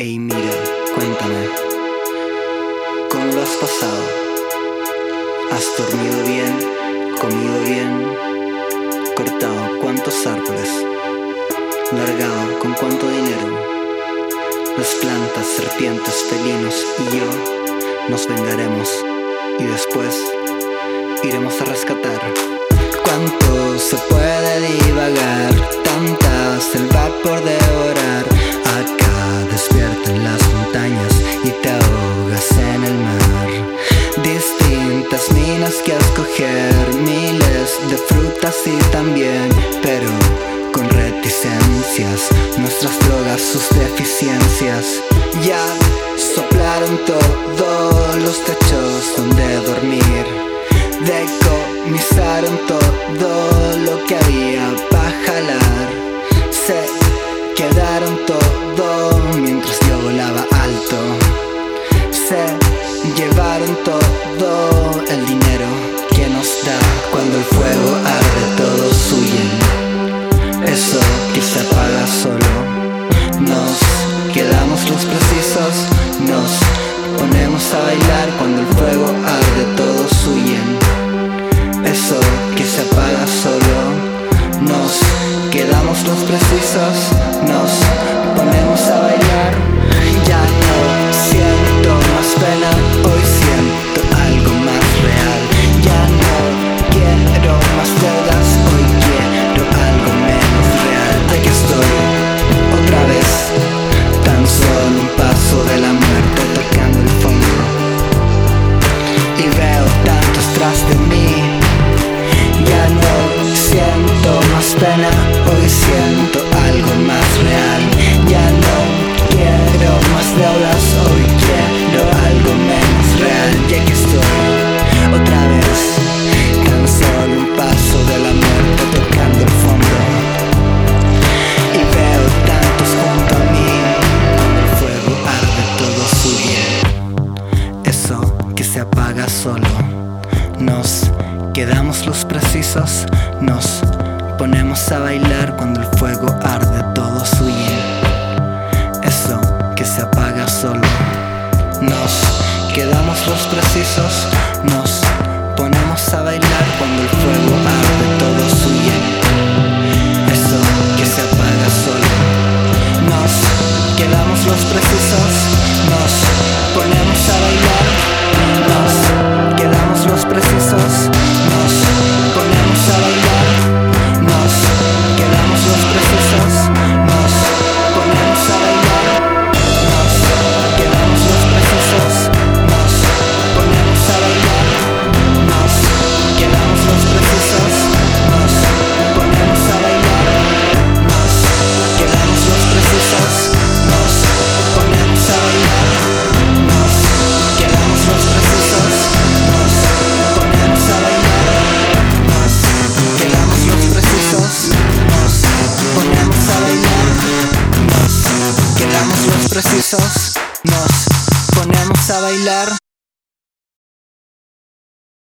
Ey, mira, cuéntame, ¿cómo lo has pasado? ¿Has dormido bien? ¿Comido bien? ¿Cortado cuántos árboles? ¿Largado con cuánto dinero? Las plantas, serpientes, felinos y yo nos vengaremos y después iremos a rescatar. Minas que escoger, miles de frutas y también, pero con reticencias. Nuestras drogas, sus deficiencias. Ya soplaron todos los techos donde dormir. Decomisaron todo lo que había para jalar. Se quedaron todo mientras yo volaba alto. Se llevaron todo el dinero huyen. Eso que se apaga solo. Nos quedamos los precisos, nos ponemos a bailar cuando el fuego arde, todos huyen. Eso que se apaga solo. Nos quedamos los precisos, solo. Nos quedamos los precisos, nos ponemos a bailar cuando el fuego arde, todos huyen. Eso que se apaga solo. Nos quedamos los precisos, nos ponemos a bailar cuando el fuego arde, todos huyen. Eso que se apaga solo. Nos quedamos los precisos, los precisos, nos ponemos a bailar.